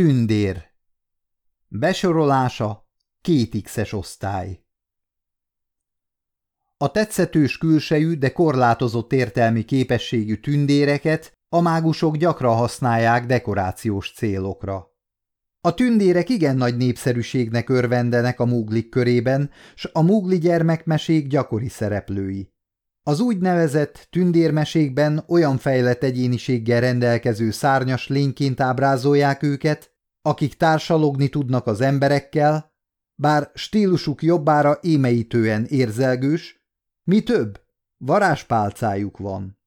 Tündér Besorolása két x osztály A tetszetős külsejű, de korlátozott értelmi képességű tündéreket a mágusok gyakran használják dekorációs célokra. A tündérek igen nagy népszerűségnek örvendenek a muglik körében, s a mugli gyermekmesék gyakori szereplői. Az úgynevezett tündérmesékben olyan fejlett egyéniséggel rendelkező szárnyas lényként ábrázolják őket, akik társalogni tudnak az emberekkel, bár stílusuk jobbára émeítően érzelgős, mi több, varázspálcájuk van.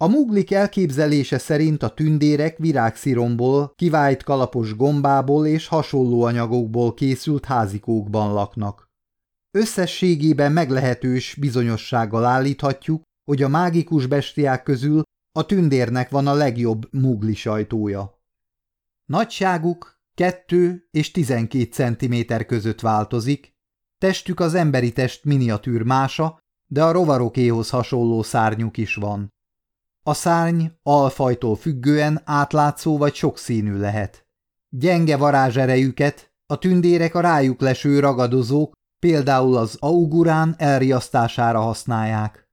A muglik elképzelése szerint a tündérek virágsziromból, kivált kalapos gombából és hasonló anyagokból készült házikókban laknak. Összességében meglehetős bizonyossággal állíthatjuk, hogy a mágikus bestiák közül a tündérnek van a legjobb mugli sajtója. Nagyságuk 2 és 12 cm között változik, testük az emberi test miniatűr mása, de a rovarokéhoz hasonló szárnyuk is van. A szárny alfajtól függően átlátszó vagy sokszínű lehet. Gyenge varázserejüket a tündérek a rájuk leső ragadozók, például az augurán elriasztására használják.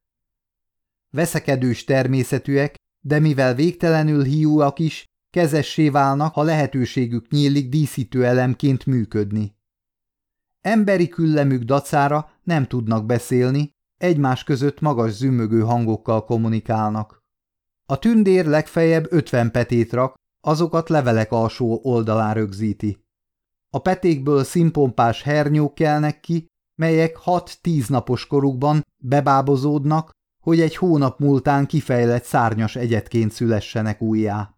Veszekedős természetűek, de mivel végtelenül hiúak is, kezessé válnak, ha lehetőségük nyílik díszítő elemként működni. Emberi küllemük dacára nem tudnak beszélni, egymás között magas zümmögő hangokkal kommunikálnak. A tündér legfeljebb ötven petét rak, azokat levelek alsó oldalán rögzíti. A petékből színpompás hernyók kelnek ki, melyek hat-tíz napos korukban bebábozódnak, hogy egy hónap múltán kifejlett szárnyas egyetként szülessenek újjá.